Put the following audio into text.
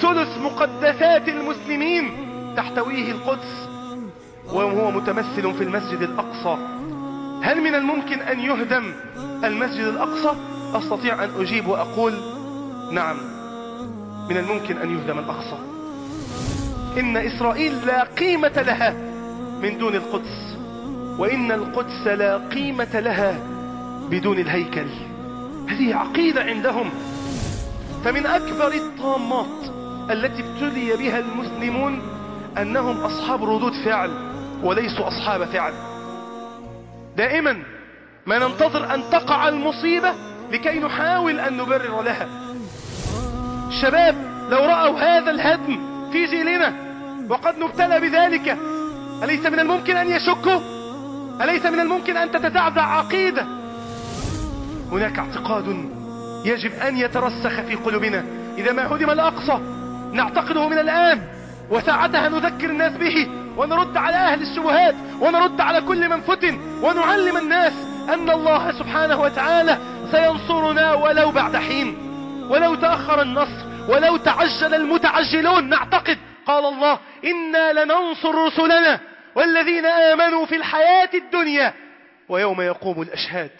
ثلث مقدسات المسلمين تحتويه القدس وهو متمثل في المسجد الأقصى. هل من الممكن أن يهدم المسجد الأقصى؟ أستطيع أن أجيب وأقول نعم من الممكن أن يهدم الأقصى. إن إسرائيل لا قيمة لها من دون القدس وإن القدس لا قيمة لها بدون الهيكل. هذه عقيدة عندهم. فمن أكبر الطامات التي ابتلي بها المسلمون أنهم أصحاب ردود فعل وليسوا أصحاب فعل. دائما ما ننتظر أن تقع المصيبة لكي نحاول أن نبرر لها. الشباب لو رأوا هذا الهدم في جيلنا وقد نبتلى بذلك أليس من الممكن أن يشكوا؟ أليس من الممكن أن تتزعزع عقيدة؟ هناك اعتقاد يجب أن يترسخ في قلوبنا. إذا ما هدم الأقصى نعتقده من الآن وساعتها نذكر الناس به ونرد على أهل الشبهات ونرد على كل من فتن ونعلم الناس أن الله سبحانه وتعالى سينصرنا ولو بعد حين. ولو تأخر النصر ولو تعجل المتعجلون. نعتقد قال الله إنا لننصر رسلنا والذين آمنوا في الحياة الدنيا ويوم يقوم الأشهاد.